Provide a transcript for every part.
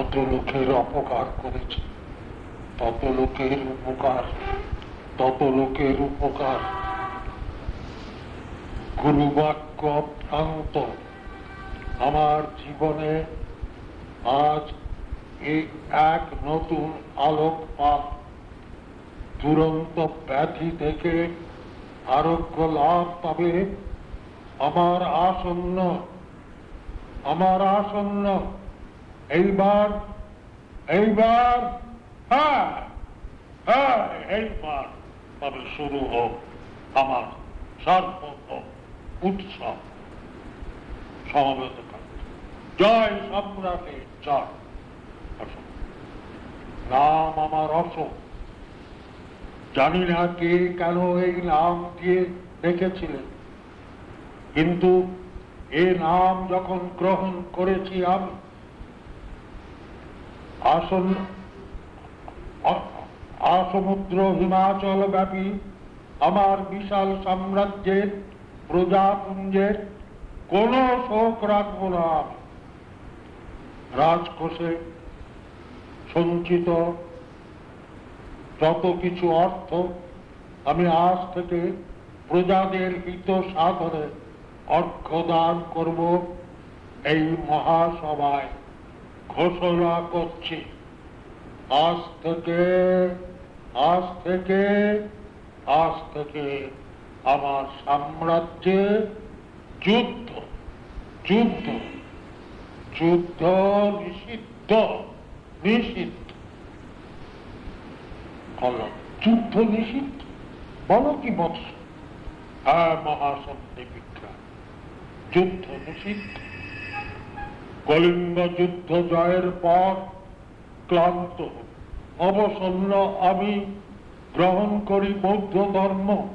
যত লোকের অপকার করেছে। তত লোকের উপকার তত লোকের উপকার। গুরুবাক্য প্রান্ত আমার জীবনে আজ এই এক নতুন আলোক আলোকপাত দুরন্ত ব্যাধি থেকে আরোগ্য লাভ পাবে আমার আসন্ন আমার আসন্ন এইবার এইবার হ্যাঁ হ্যাঁ এইবার তবে শুরু হোক আমার সর্বত উৎসব, সমবেত জয় সম্রাটের জয়। নাম আমার অশোক জানি না কে কেন এই নাম দিয়ে রেখেছিলেন কিন্তু এ নাম যখন গ্রহণ করেছি আমি আসন আসমুদ্র হিমাচল ব্যাপী আমার বিশাল সাম্রাজ্যের, প্রজাপুঞ্জের, কোন শোক রাখব না। রাজকোষে সঞ্চিত যত কিছু অর্থ, আমি আজ থেকে প্রজাদের হিত সাধনে অর্ঘদান করব এই মহাসভায়। ঘোষণা করছি। আজ থেকে আজ থেকে আজ থেকে আমার সাম্রাজ্যে যুদ্ধ যুদ্ধ যুদ্ধ নিষিদ্ধ নিষিদ্ধ। যুদ্ধ নিষিদ্ধ? বলো কি বৎস হ্যাঁ মহাসন্ধি বিক্রম যুদ্ধ নিষিদ্ধ। কলিঙ্গ যুদ্ধ জয়ের পর ক্লান্ত, অবসন্ন আমি গ্রহণ করি বৌদ্ধ ধর্ম।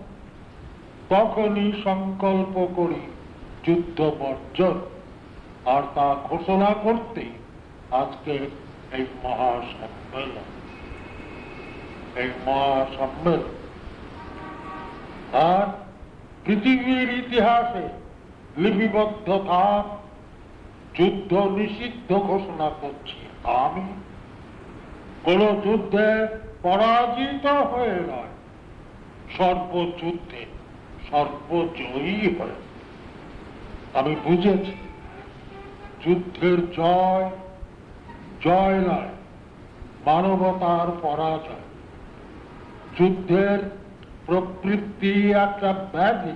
তখনই সংকল্প করি যুদ্ধ বর্জন। আর তা ঘোষণা করতে আজকে এই মহাসম্মেলন। এই মহাসম্মেলন। আর পৃথিবীর ইতিহাসে লিপিবদ্ধ থাক। যুদ্ধ নিষিদ্ধ ঘোষণা করছি। আমি কোন যুদ্ধে পরাজিত হয়ে নয়। সর্বযুদ্ধে সর্বজয়ী হয়ে। আমি বুঝেছি, যুদ্ধের জয় জয় নয়, মানবতার পরাজয়। যুদ্ধের প্রবৃত্তি একটা ব্যাধি।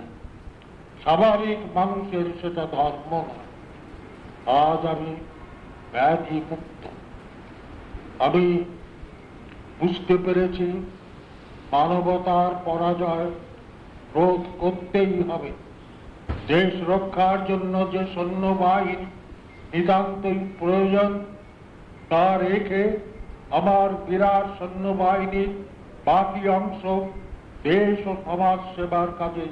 স্বাভাবিক মানুষের সেটা ধর্ম নয়। আজ আমি ব্যাধি মুক্ত আমি বুঝতে পেরেছি মানবতার পরাজয় রোধ করতেই হবে দেশ রক্ষার জন্য যে সৈন্যবাহিনী নিতান্তই প্রয়োজন তা রেখে আমার বিরাট সৈন্যবাহিনীর বাকি অংশ দেশ ও সমাজ সেবার কাজে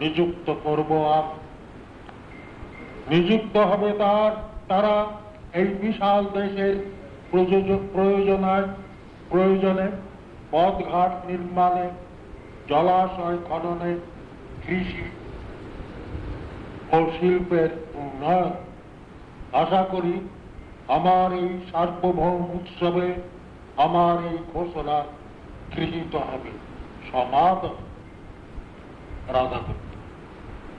নিযুক্ত করব আর নিযুক্ত হবে তার, তারা এই বিশাল দেশের প্রয়োজনায়, প্রয়োজনে পথঘাট নির্মাণে, জলাশয় খননে, কৃষি ও শিল্পের উন্নয়ন। আশা করি আমার এই সার্বভৌম উৎসবে আমার এই ঘোষণা গৃহীত হবে। সমাধান রাধাগুপ্ত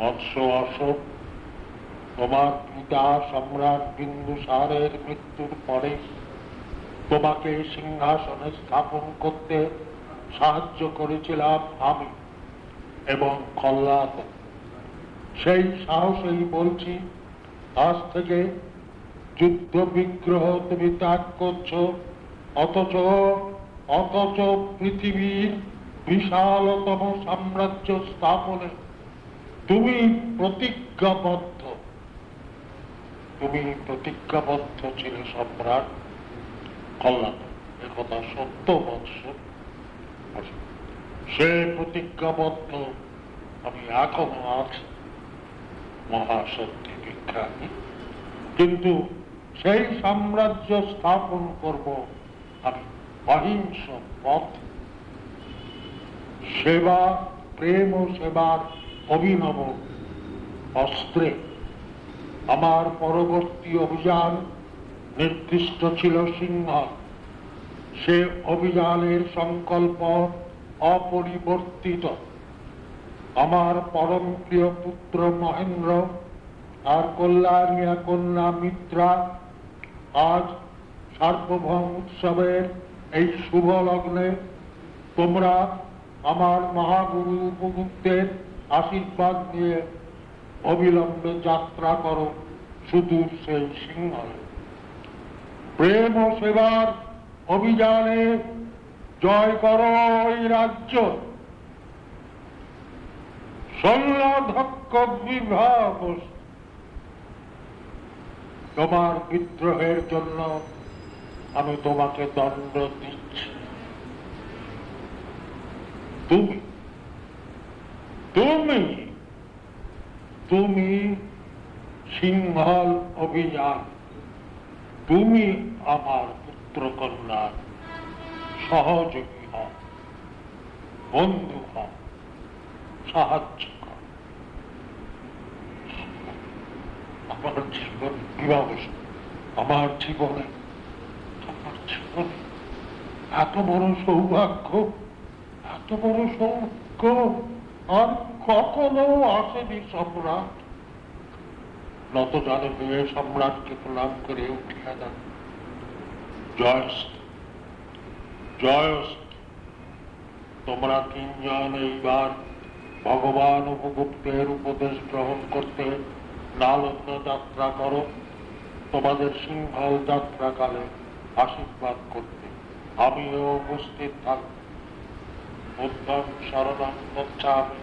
মৎস্য অশোক। তোমার পিতা সম্রাট বিন্দুসারের মৃত্যুর পরে তোমাকে সিংহাসনে স্থাপন করতে সাহায্য করেছিলাম আমি এবং কল্লাদ সেই সাহসেই বলছি, আজ থেকে যুদ্ধ বিগ্রহ তুমি ত্যাগ করছ, অথচ অথচ পৃথিবীর বিশালতম সাম্রাজ্য স্থাপনে তুমি প্রতিজ্ঞাবদ্ধ তুমি প্রতিজ্ঞাবদ্ধ ছিলে সম্রাট। কল্যাণ একথা সত্য বৎস। সে প্রতিজ্ঞাবদ্ধ, আমি এখনও আছি। মহাশক্তি বিজ্ঞানী কিন্তু সেই সাম্রাজ্য স্থাপন করব আমি অহিংস পথ। সেবা, প্রেম ও সেবার অভিনব অস্ত্রে আমার পরবর্তী অভিযান নির্দিষ্ট ছিল সিংহ সে অভিযানের সংকল্প অপরিবর্তিত। আমার পরম প্রিয় পুত্র মহেন্দ্র আর কল্যাণিয়া কন্যা মিত্রা, আজ সার্বভৌম উৎসবের এই শুভ লগ্নে তোমরা আমার মহাগুরু উপগুপ্তের আশীর্বাদ নিয়ে অবিলম্বে যাত্রা করো সুদূর সেই সিংহলে প্রেম ও সেবার অভিযানে জয় করো এই রাজ্য। তোমার বিদ্রোহের জন্য আমি তোমাকে দণ্ড দিচ্ছি। তুমি তুমি তুমি সিংহল অভিযান, তুমি আমার পুত্র কন্যার সহযোগী হও, বন্ধু হও, সাহায্য আমার জীবন বিবাহ আমার জীবনে আমার জীবনে এত বড় সৌভাগ্য, এত বড় সৌভাগ্য, আর কখনো আসেনি সম্রাট। নত জানে হয়ে সম্রাটকে প্রণাম করে উঠিয়া দেন জয়স্ত জয়স্ত, তোমরা তিনজন এইবার ভগবান উপগুপ্তের উপদেশ গ্রহণ করতে নালন্দ যাত্রা করো। তোমাদের সিংহল যাত্রাকালে আশীর্বাদ করতে। আমিও উপস্থিত থাকব। বুদ্ধম শরণম গচ্ছামি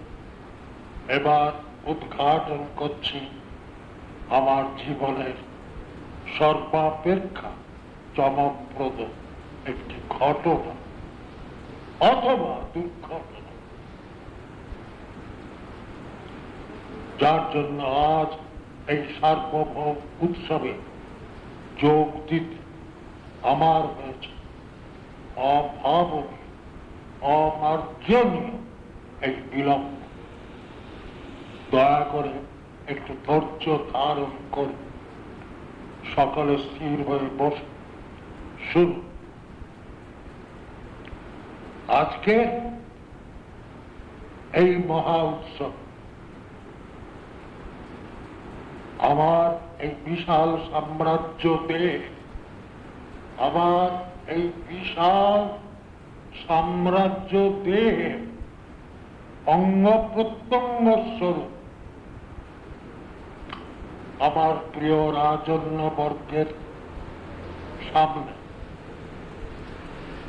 এবার উদ্ঘাটন করছি আমার জীবনের সর্বাপেক্ষা চমকপ্রদ একটি ঘটনা অথবা দুর্ঘটনা। যার জন্য আজ এই সার্বভৌম উৎসবে যোগ দিতে আমার হয়েছে অভাবনীয়, অমার্জনীয় এই বিলম্ব। দয়া করে একটু ধৈর্য ধারণ করে সকলে স্থির হয়ে বসে শুরু আজকে এই মহা উৎসব। আমার এই বিশাল সাম্রাজ্য দেশ আমার এই বিশাল সাম্রাজ্য দেহে অঙ্গ প্রত্যঙ্গ স্বরূপ আমার প্রিয় রাজন্য বর্গের সামনে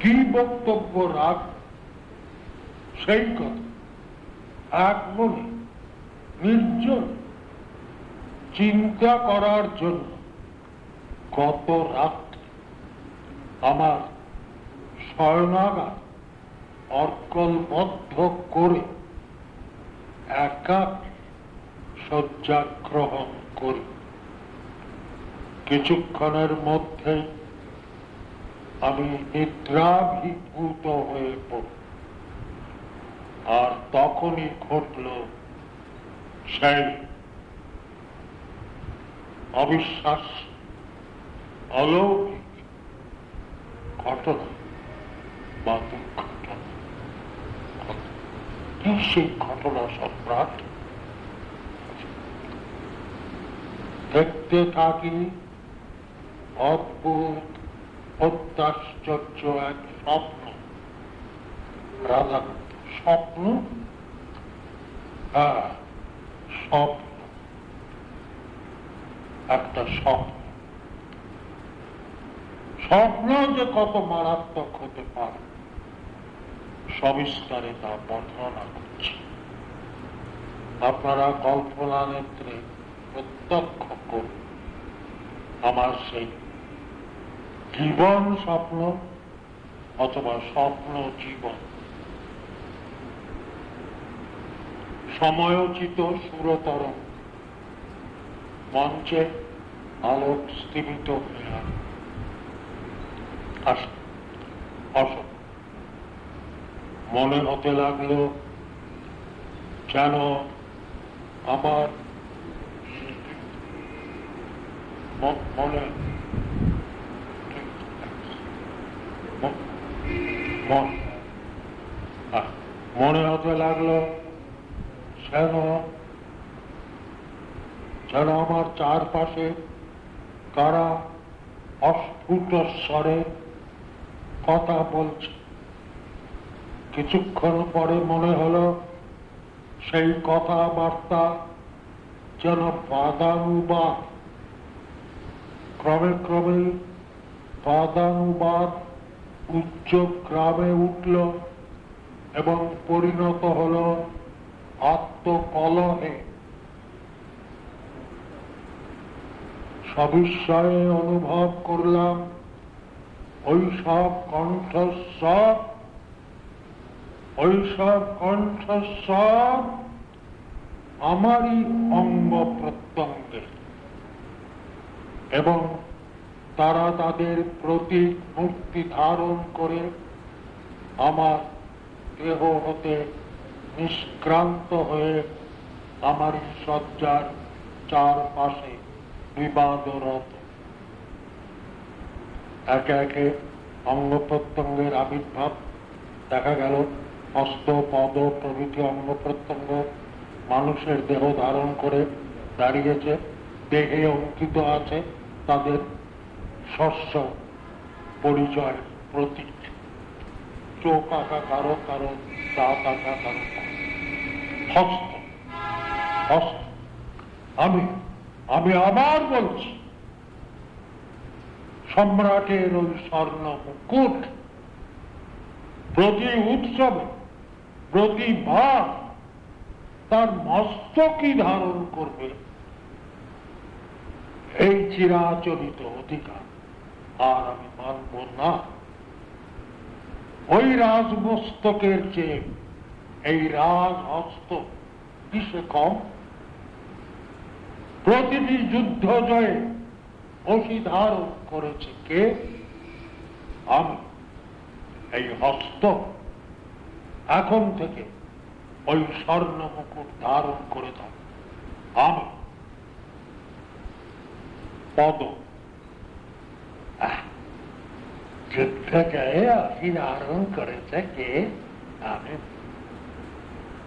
কি বক্তব্য রাখ, সেই কথা। এক মনে নির্জন চিন্তা করার জন্য কত রাত্রে আমার শয়নাগার অর্কলবদ্ধ করে একা শয্যা গ্রহণ করি কিছুক্ষণের মধ্যে আমি নিদ্রাভিভূত হয়ে পড়ি। আর তখনই ঘটল সেই অবিশ্বাস অলৌকিক ঘটনা বা দুর্ঘটনা। কি সেই ঘটনা সম্রাট? দেখতে থাকি অদ্ভুত অত্যাশ্চর্য এক স্বপ্ন। রাধা, স্বপ্ন? হ্যাঁ স্বপ্ন। একটা স্বপ্ন। স্বপ্ন যে কত মারাত্মক হতে পারে, সবিস্তারে তা বর্ণনা করছে। আপনারা কল্পনা নেত্রে প্রত্যক্ষ করুন। আমার সেই জীবন স্বপ্ন অথবা স্বপ্ন জীবন। সময়োচিত সুরতর মঞ্চে আলোক স্থিমিত মনে হতে লাগল, যেন আমার মনে মনে হতে লাগল, যেন যেন আমার চারপাশে কারা অস্ফুট স্বরে কথা বলছে। কিছুক্ষণ পরে মনে হলো, সেই কথাবার্তা যেন বাদানুবাদ ক্রমে ক্রমে বাদানুবাদ উচ্চ গ্রামে উঠল এবং পরিণত হল আত্মকলহে। সবিস্ময়ে অনুভব করলাম ওই সব কণ্ঠস্বর ওই সব কণ্ঠস্বর আমারই অঙ্গ প্রত্যঙ্গের। এবং তারা তাদের প্রতি মুক্তি ধারণ করে আমার দেহ হতে নিষ্ক্রান্ত হয়ে আমার সজ্জার চারপাশে বিবাদরত। একে একে অঙ্গ প্রত্যঙ্গের আবির্ভাব দেখা গেল। হস্ত পদ প্রভৃতি অঙ্গ প্রত্যঙ্গ মানুষের দেহ ধারণ করে দাঁড়িয়েছে, দেহে অঙ্কিত আছে। তাদের শস্য পরিচয় প্রতীক। চোখ আঁকা কারও কারও দাঁত আঁকা কারও হস্ত হস্ত। আমি আমি আবার বলছি, সম্রাটের ওই স্বর্ণ মুকুট প্রতি উৎসবে, প্রতি ভাব তার মস্তকই ধারণ করবে? এই চিরাচরিত অধিকার আর আমি মানব না। ওই রাজমস্তকের চেয়ে এই রাজ হস্ত কিসে কম? প্রতিটি যুদ্ধ জয়ে অসি ধারণ করেছে কে? আমি, এই হস্ত, এখন থেকে ওই স্বর্ণ মুকুট ধারণ করে থাক আমি কে আমি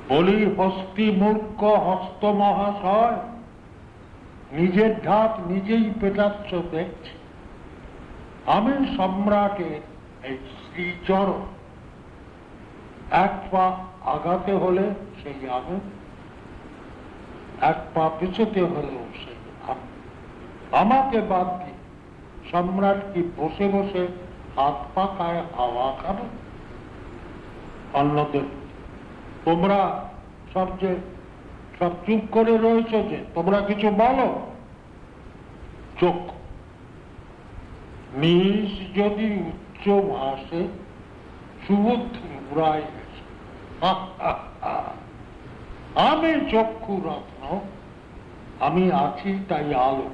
বলি হস্তি মূর্খ হস্ত মহাশয় নিজের নিজেই পেটাচ্ছ দেখছি আমি সম্রাটের এই শ্রীচর এক পা আঘাতে হলে সেই আমি এক পা পিছতে হলেও আমাকে বাদ দিয়ে সম্রাট কি বসে বসে হাত পা কায় হাওয়া খাবে? অন্যদের তোমরা সব যে, সব চুপ করে রয়েছ যে, তোমরা কিছু বলো? চোখ। নিজ যদি উচ্চ ভাষে সুবুদ্ধি উড়াই আমি চক্ষু রত্ন, আমি আছি তাই আলো।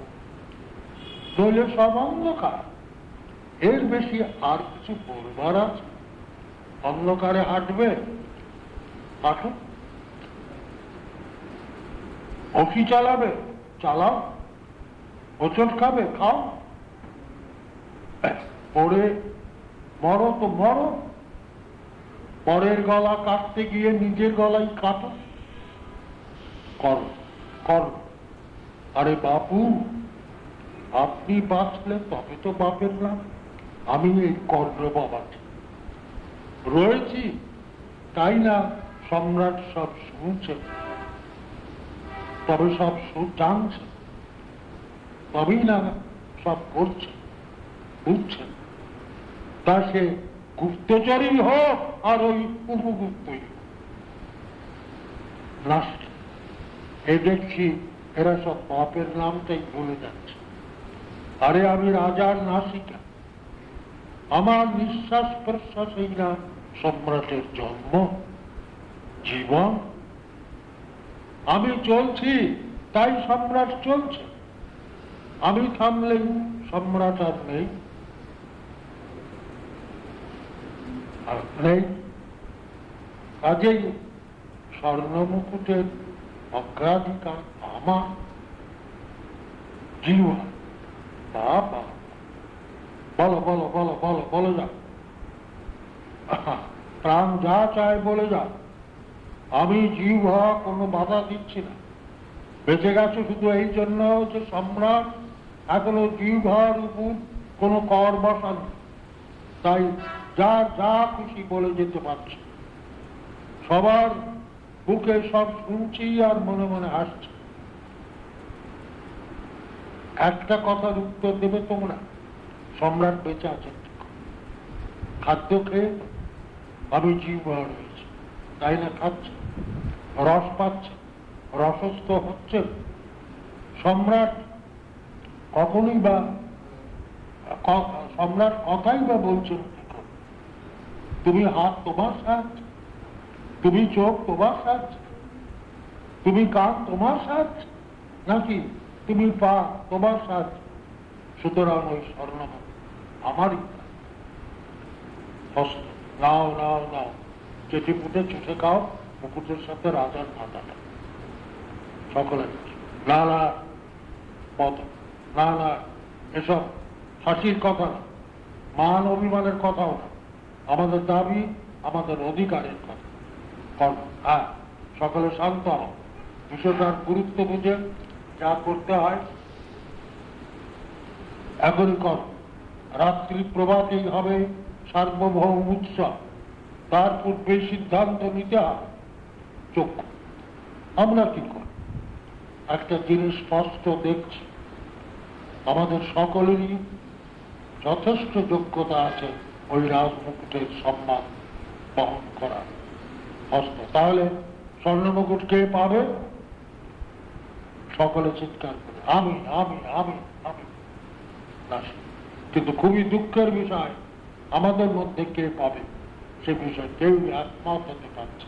নইলে সব অন্ধকার। এর বেশি আর কিছু বলবার আছে? অন্ধকারে হাঁটবে? হাঁটুন অফি চালাবে? চালাও। হোচট খাবে? খাও। পরে মরো তো মরো। পরের গলা কাটতে গিয়ে নিজের গলাই কাটো। কর কর। আরে বাপু! আপনি বাঁচলে তবে তো বাপের নাম। আমি এই কর্ণ বাবাটি রয়েছি, তাই না সম্রাট সব শুনছে? তবে সব জানছে। তবেই না সব করছে বুঝছেন তা সে গুপ্তচরই হোক আর ওই উপগুপ্তই নাস্ট এ দেখছি এরা সব বাপের নামটাই ভুলে যাচ্ছে। আরে আমি রাজার নাসিকা। আমার নিঃশ্বাস প্রশ্বাসেই না সম্রাটের জন্ম, জীবন? আমি চলছি, তাই সম্রাট চলছে। আমি থামলেই সম্রাট আর নেই। আর নেই? কাজেই স্বর্ণমুকুটের অগ্রাধিকার আমার। জীবন বাবা বলো বলো বলো বলো বলে যা প্রাণ যা চায় বলে যা। আমি জীব হওয়া কোনো বাধা দিচ্ছি না। বেঁচে গেছে শুধু এই জন্য যে সম্রাট এখনও জীব হওয়ার উপর কোনো কর বসান তাই যার যা খুশি বলে যেতে পারছে। সবার বুকে সব শুনছি আর মনে মনে হাসছি। একটা কথার উত্তর দেবে তোমরা। সম্রাট বেঁচে আছেন। খাদ্য খেয়ে আমি জীব রয়েছি তাই না খাচ্ছে? রস পাচ্ছে। রসস্থ হচ্ছে। সম্রাট কখনই বা সম্রাট কথাই বা বলছেন তুমি হাত তোমার সাহায্য। তুমি চোখ তোমার সাহায্য। তুমি কান তোমার সাহায্য। নাকি তুমি পা তোমার সাহায্য সুতরাং ওই স্বর্ণ আমারই হস্ত, নাও নাও নাও চেটে পুটে চুষে খাও, মুকুটের সাথে রাজার মাথাটা। সকলে না না পদ না না, এসব ফাঁসির কথা না। মান অভিমানের কথাও না। আমাদের দাবি আমাদের অধিকারের কথা। কর্ম হ্যাঁ সকলে শান্ত হও। বিষয়টার গুরুত্ব বুঝে যা করতে হয় এখনই কর। রাত্রি প্রভাতেই হবে সার্বভৌম উৎসব। তার পূর্বে সিদ্ধান্ত নিতে হবে। চক্ষু আমরা কি করি? একটা জিনিস স্পষ্ট দেখছি। আমাদের সকলেরই যথেষ্ট যোগ্যতা আছে ওই রাজমুকুটের সম্মান বহন করার। হস্ত, তাহলে স্বর্ণমুকুট কে পাবে? সকলে চিৎকার করে আমি আমি আমি আমি কিন্তু খুবই দুঃখের বিষয়, আমাদের মধ্যে কে পাবে? সে বিষয় কেউ একমত হতে পারছে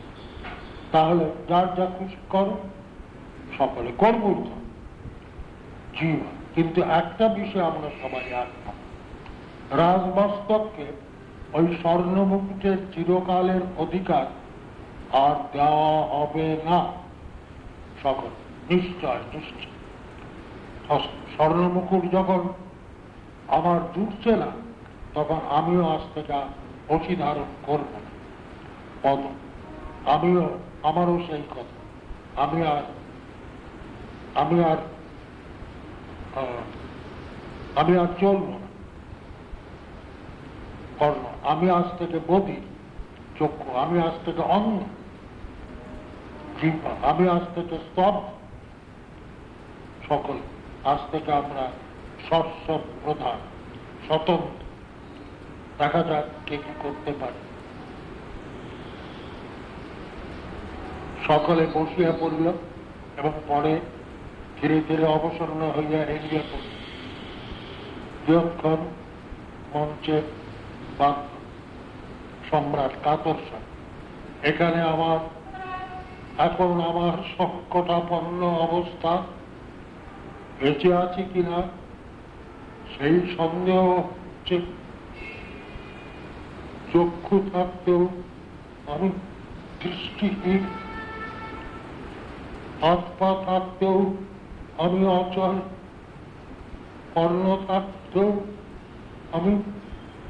তাহলে যার যা খুশি করো, সকলে করবই তো কিন্তু একটা বিষয় আমরা সবাই একমত। রাজবাস্তবকে ওই স্বর্ণমুকুটের চিরকালের অধিকার আর দেওয়া হবে না। সকল নিশ্চয় নিশ্চয় স্বর্ণমুকুট যখন আমার জুটছে না, তখন আমিও আজ থেকে অসি ধারণ করব পদ, আমিও, আমারও সেই কথা। আমি আর আমি আর আমি আর চলব না। কর্ণ, আমি আজ থেকে বদি, চক্ষু, আমি আজ থেকে জিহ্বা আমি আজ থেকে স্তব্ধ। সকল আজ থেকে আমরা শস্য প্রধান, স্বতন্ত্র। দেখা যাক কে কি করতে পারে। সকলে বসিয়া পড়ল এবং পরে ধীরে ধীরে অবসন্ন হইয়া এগিয়ে পড়ল দীক্ষণ মঞ্চে বাক্য সম্রাট কাতরসা এখানে আমার, এখন আমার সংকটাপন্ন অবস্থা। বেঁচে আছে কিনা, সেই সন্দেহ হচ্ছে চক্ষু থাকতেও আমি দৃষ্টিহীন হাত পা থাকতেও আমি অচল কর্ণ থাকতেও আমি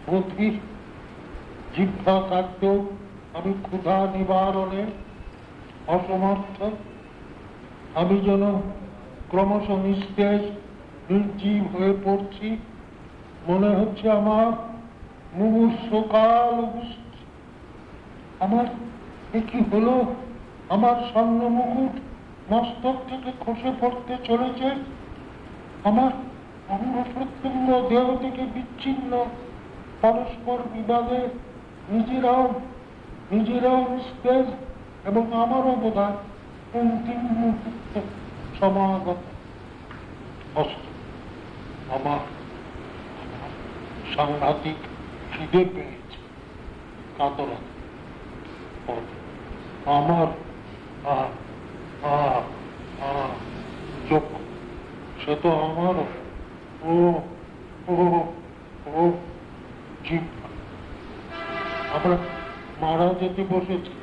অধীর জিহ্বা থাকতেও আমি ক্ষুধা নিবারণে অসমর্থ। আমি যেন ক্রমশ নিস্তেজ নির্জীব হয়ে পড়ছি। মনে হচ্ছে আমার মুমূর্ষকাল আমার কি হলো? আমার স্বর্ণ মুকুট মস্তক থেকে খসে পড়তে চলেছে। আমার অঙ্গ প্রত্যঙ্গ দেহ থেকে বিচ্ছিন্ন পরস্পর বিবাদে নিজেরাও নিজেরাও নিস্তেজ এবং আমারও বোধ হয় অন্তিম মুহূর্ত। সমাগত অস্ত্র আমার সাংঘাতিক খিদে পেয়েছে কাতরা আমার চোখ সে তো আমারও ও ও জীব আমরা মারা যেতে বসেছি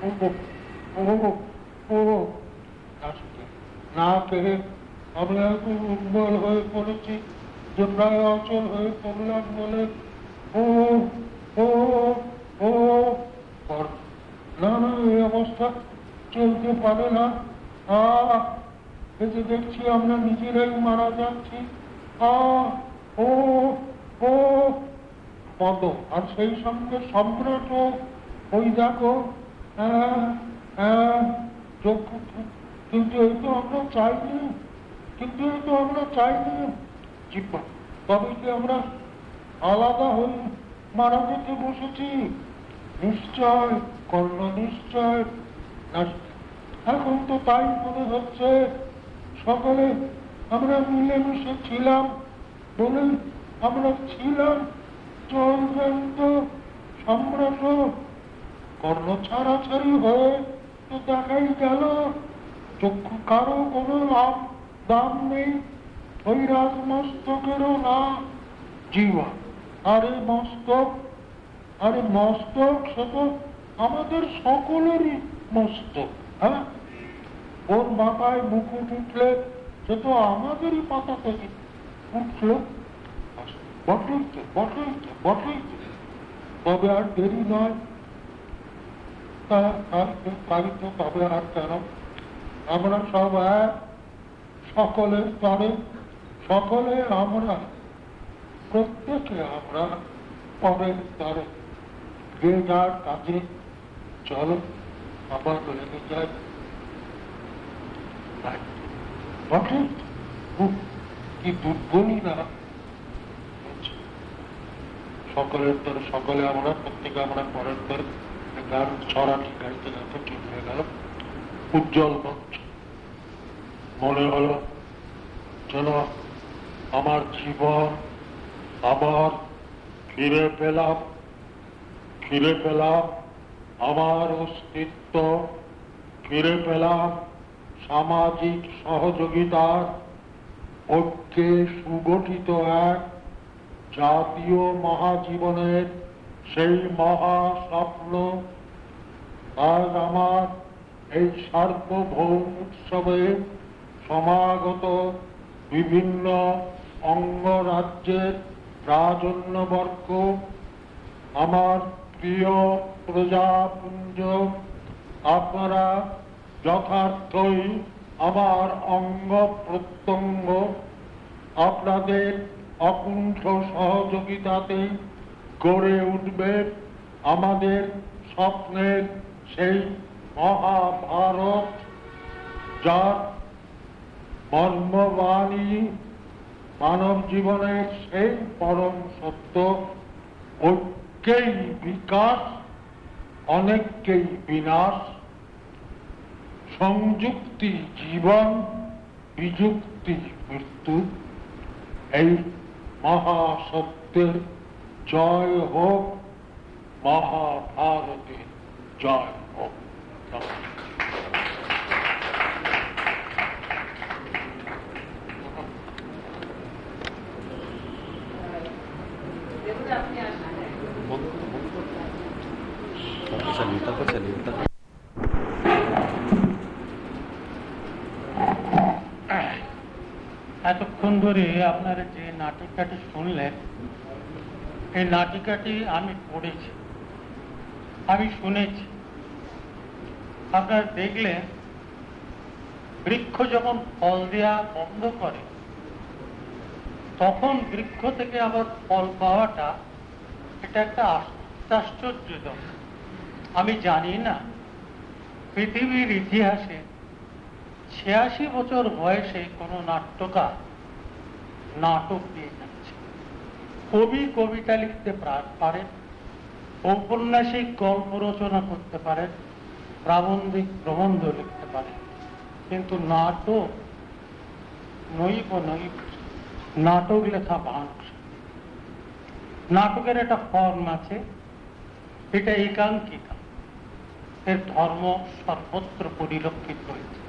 ও ও ও না পেরে আমরা উর্বল হয়ে পড়েছি যে প্রায় অচল হয়ে পড়লাম বলে। ও ও ও না না এই অবস্থা চলতে পারে না। আ দেখছি আমরা নিজেরাই মারা যাচ্ছি। আ, ও ও পদ আর সেই সঙ্গে সম্রাট ওই দেখো হ্যাঁ হ্যাঁ চোখ কিন্তু এই তো আমরা চাইনি। কিন্তু এই তো আমরা চাইনি। জিব্বা তবে কি আমরা আলাদা হয়ে মারা যেতে বসেছি। নিশ্চয় কর্ণ নিশ্চয়। এখন তো তাই মনে হচ্ছে। সকলে আমরা মিলেমিশে ছিলাম বলে আমরা ছিলাম। চলবেন তো সম্রাট কর্ণ ছাড়াছাড়ি হয়ে তো দেখাই গেল। চক্ষু কারও কোনো লাভ, দাম নেই। ওই রাজমস্তকেরও না। জীবা, আরে মস্তক আরে মস্তক সে আমাদের সকলেরই মস্তক হ্যাঁ? ওর মাথায় মুকুট উঠলে সে তো আমাদেরই পাতা থেকে উঠল। বটলইতে বটলইতে বটলইতে তবে আর দেরি নয়। তা আর কারিত তবে আর কেন? আমরা সব এক সকলের তরে সকলে আমরা, প্রত্যেকে আমরা পরের তরে যে যার কাজে চলো, আবার লেগে যায় তাই। কি দুর্বলই না। সকলের তরে সকলে আমরা, প্রত্যেকে আমরা পরের তরে গান ছড়াটি গাইতে গাইতে ঠিক হয়ে গেল। উজ্জ্বল মঞ্চ মনে হলো যেন আমার জীবন আবার ফিরে পেলাম ফিরে পেলাম আমার অস্তিত্ব, ফিরে পেলাম সামাজিক সহযোগিতার ঐক্যে সুগঠিত এক জাতীয় মহাজীবনের সেই মহা স্বপ্ন আজ আমার এই সার্বভৌম উৎসবে সমাগত বিভিন্ন অঙ্গরাজ্যের রাজন্যবর্গ, আমার প্রিয় প্রজাপুঞ্জ, আপনারা যথার্থই আমার অঙ্গ প্রত্যঙ্গ আপনাদের অকুণ্ঠ সহযোগিতাতে গড়ে উঠবে। আমাদের স্বপ্নের সেই মহাভারত, যার মর্মবাণী মানব জীবনের সেই পরম সত্য, ঐক্যেই বিকাশ, অনেককেই বিনাশ, সংযুক্তি জীবন, বিযুক্তি মৃত্যু। এই মহাসত্যের জয় হোক, মহাভারতের জয় হোক। সুন্দরী আপনারা যে নাটিকাটি শুনলেন এই নাটিকাটি আমি পড়েছি আমি শুনেছি আপনারা দেখলেন, বৃক্ষ যখন ফল দেওয়া বন্ধ করে, তখন বৃক্ষ থেকে আবার ফল পাওয়াটা এটা একটা আশ্চর্যজনক। আমি জানি না, পৃথিবীর ইতিহাসে ছিয়াশি বছর বয়সে কোনো নাট্যকার নাটক দিয়ে যাচ্ছে। কবি, কবিতা লিখতে পারেন, ঔপন্যাসিক গল্প রচনা করতে পারেন প্রাবন্ধিক প্রবন্ধ লিখতে পারেন কিন্তু নাটক নৈব নৈব, নাটক লেখা মানুষ নাটকের একটা ফর্ম আছে, এটা একাঙ্কিকা। এর ধর্ম সর্বত্র পরিলক্ষিত হয়েছে।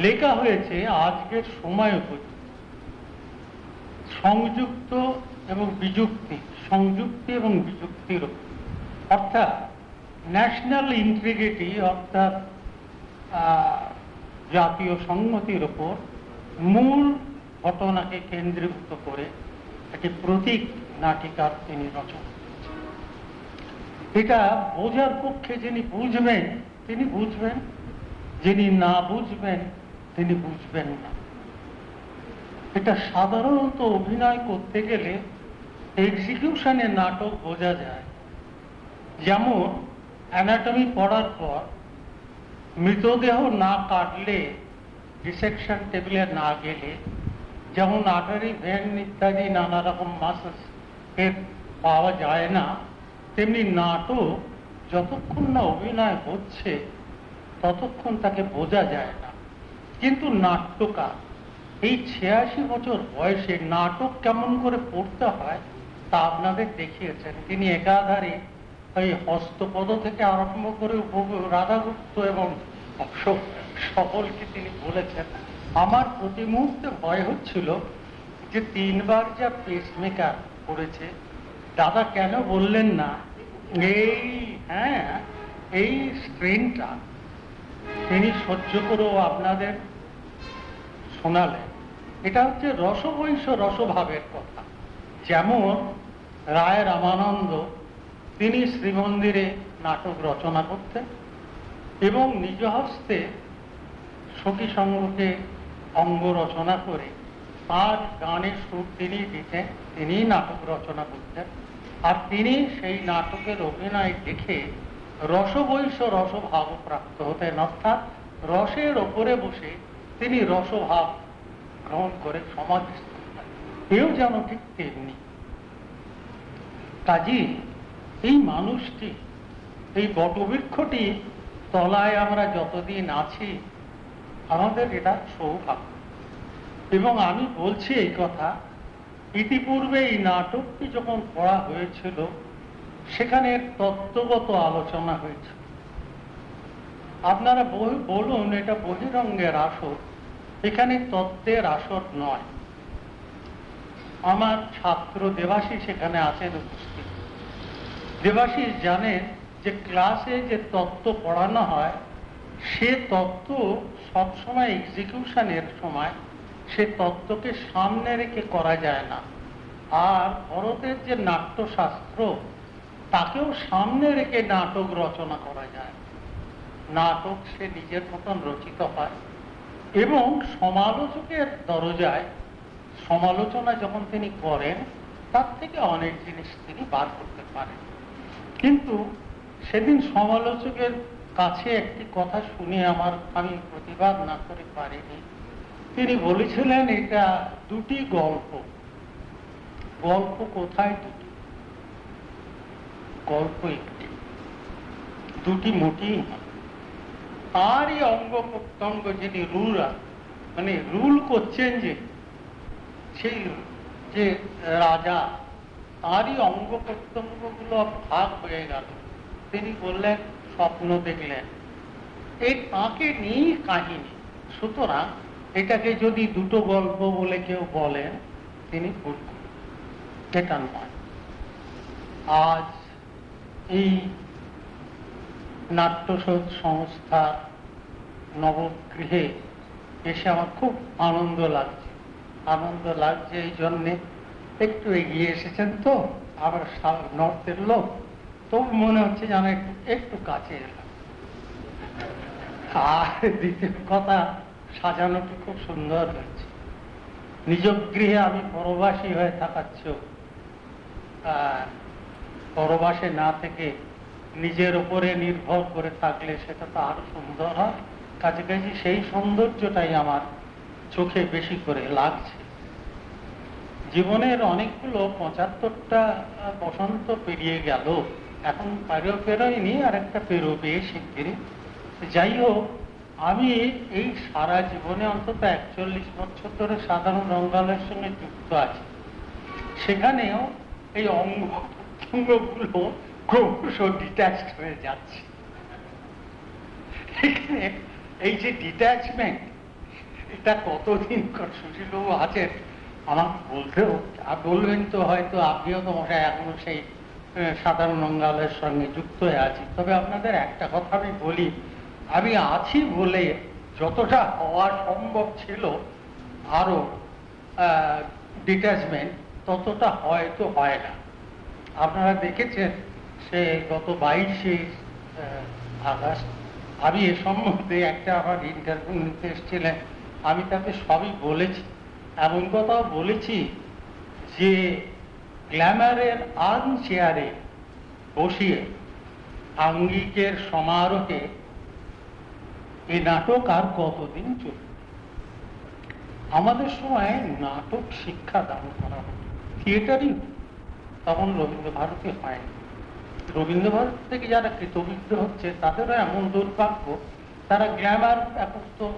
লেখা হয়েছে আজকের সময় উপযুক্ত। সংযুক্ত এবং বিযুক্তি, সংযুক্তি এবং বিযুক্তির অর্থাৎ ন্যাশনাল ইন্টিগ্রিটি অর্থাৎ জাতীয় সংহতির ওপর মূল ঘটনাকে কেন্দ্রীভূত করে একটি প্রতীক নাটিকার তিনি রচনা এটা বোঝার পক্ষে যিনি বুঝবেন, তিনি বুঝবেন, যিনি না বুঝবেন, তিনি বুঝবেন না। এটা সাধারণত অভিনয় করতে গেলে এক্সিকিউশনে নাটক বোঝা যায়। যেমন অ্যানাটমি পড়ার পর মৃতদেহ না কাটলে ডিসেকশন টেবিলে না গেলে যেমন আটারি ভ্যান ইত্যাদি নানা রকম মাসেস পাওয়া যায় না, তেমনি নাটক যতক্ষণ না অভিনয় হচ্ছে ততক্ষণ তাকে বোঝা যায় না। কিন্তু নাট্যকার, এই ছিয়াশি বছর বয়সে নাটক কেমন করে পড়তে হয় তা আপনাদের দেখিয়েছেন। তিনি একাধারে ওই হস্তপদ থেকে আরম্ভ করে রাধাগুপ্ত এবং সকলকে তিনি বলেছেন, আমার প্রতি মুহূর্তে ভয় হচ্ছিল যে তিনবার যা পেসমেকার করেছে, দাদা কেন বললেন না? এই হ্যাঁ এই স্ট্রেনটা তিনি সহ্য করেও আপনাদের শোনালেন। এটা হচ্ছে রসবৈশ রসভাবের কথা। যেমন রায় রামানন্দ তিনি শ্রীমন্দিরে নাটক রচনা করতেন এবং নিজ হস্তে সখী সঙ্গকে অঙ্গ রচনা করে তার গানের সুর তিনি দিতেন, তিনি নাটক রচনা করতেন। আর তিনি সেই নাটকের অভিনয় দেখে রসবৈশ রসভাব প্রাপ্ত হতেন। অর্থাৎ রসের ওপরে বসে তিনি রসভাব গ্রহণ করে সমাজ এও যেন ঠিক তেমনি। কাজী এই মানুষটি, এই বটবৃক্ষটি তলায় আমরা যতদিন আছি, আমাদের এটা সৌভাগ্য। এবং আমি বলছি এই কথা, ইতিপূর্বে এই নাটকটি যখন পড়া হয়েছিল, সেখানে তত্ত্বগত আলোচনা হয়েছে আপনারা বলুন, এটা বহিরঙ্গের আসর, এখানে তত্ত্বের আসর নয়। আমার ছাত্র দেবাশী সেখানে আছেন উপস্থিত। দেবাশিস জানেন যে ক্লাসে যে তত্ত্ব পড়ানো হয়, সে তত্ত্ব সবসময় এক্সিকিউশনের সময়, সে তত্ত্বকে সামনে রেখে করা যায় না। আর ভরতের যে নাট্যশাস্ত্র, তাকেও সামনে রেখে নাটক রচনা করা যায়। নাটক সে নিজের মতন রচিত হয় এবং সমালোচকের দরজায় সমালোচনা যখন তিনি করেন, তার থেকে অনেক জিনিস তিনি বার করতে পারেন। কিন্তু সেদিন সমালোচকের কাছে একটি কথা শুনে আমার আমি প্রতিবাদ না করে পারিনি। তিনি বলেছিলেন, এটা দুটি গল্প। গল্প কোথায় দুটি? গল্প একটি। দুটি মোটি তারই অঙ্গ প্রত্যঙ্গ যিনি রুল মানে রুল করছেন যে, সেই যে রাজা তারই অঙ্গ প্রত্যঙ্গগুলো ভাগ হয়ে গেল। তিনি বললেন, স্বপ্ন দেখলেন। এই তাঁকে নিয়ে কাহিনী। সুতরাং এটাকে যদি দুটো গল্প বলে কেউ বলেন, তিনি এটা নয়। আজ এই নাট্যশোধ সংস্থা নবগৃহে এসে আমার খুব আনন্দ লাগছে। আনন্দ লাগছে এই জন্যে একটু এগিয়ে এসেছেন তো, আবার নর্থের লোক। তবু মনে হচ্ছে যেন একটু কাছে এলাম। আর দ্বিতীয় কথা, সাজানোটি খুব সুন্দর হয়েছে। নিজ গৃহে আমি পরবাসী হয়ে থাকাচ্ছ পরবাসে না থেকে নিজের উপরে নির্ভর করে থাকলে সেটা তো আরও সুন্দর হয়। কাছাকাছি সেই সৌন্দর্যটাই আমার চোখে বেশি করে লাগছে। জীবনের অনেকগুলো পঁচাত্তরটা বসন্ত পেরিয়ে গেল। এখন পারেও পেরোয়নি আর একটা পেরোবে শিগগিরই। যাই হোক, আমি এই সারা জীবনে অন্তত একচল্লিশ বছর ধরে সাধারণ রঙ্গালের সঙ্গে যুক্ত আছি। সেখানেও এই অঙ্গ প্রত্যঙ্গগুলো ক্রমশ ডিট্যাচড হয়ে যাচ্ছে। এই যে ডিট্যাচমেন্ট এটা কতদিন সুশীলবাবু আছেন? আমার বলতেও আর বলবেন তো হয়তো আপনিও তো মশাই এখনও সেই সাধারণ অঙ্গালের সঙ্গে যুক্ত হয়ে আছি। তবে আপনাদের একটা কথা আমি বলি, আমি আছি বলে যতটা হওয়া সম্ভব ছিল আরও ডিট্যাচমেন্ট ততটা হয়তো হয় না। আপনারা দেখেছেন সে গত বাইশে আগস্ট, আমি এ সম্বন্ধে একটা আমার ইন্টারভিউ নিতে এসেছিলেন, আমি তাকে সবই বলেছি। এমন কথাও বলেছি যে গ্ল্যামারের আর্ন চেয়ারে বসিয়ে আঙ্গিকের সমারোহে এই নাটক আর কতদিন চলবে? আমাদের সময় নাটক শিক্ষা দান করা হতো থিয়েটারই তখন রবীন্দ্র ভারতী হয়নি। রবীন্দ্র ভারত থেকে যারা কৃতবিদ্ধ হচ্ছে, তাদেরও এমন দুর্ভাগ্য, তারা গ্ল্যামার এখন তো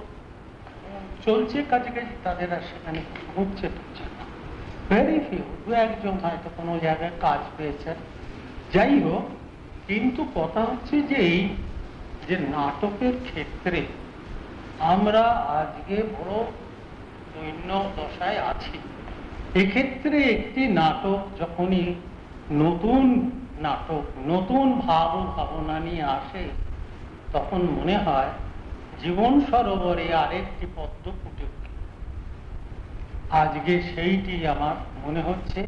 চলছে কাজে কাজে, তাদের আর সেখানে ঘুরছে ভেরি ফিউ দু একজন হয়তো কোনো জায়গায় কাজ পেয়েছেন। যাই হোক, কিন্তু কথা হচ্ছে যে এই যে নাটকের ক্ষেত্রে আমরা আজকে বড় দৈন্য দশায় আছি। এক্ষেত্রে একটি নাটক যখনই নতুন নাটক, নতুন ভাব ভাবনা নিয়ে আসে, তখন মনে হয় জীবন সরোবরে আরেকটি পদ্ম ফুটে আজকে সেইটি আমার মনে হচ্ছে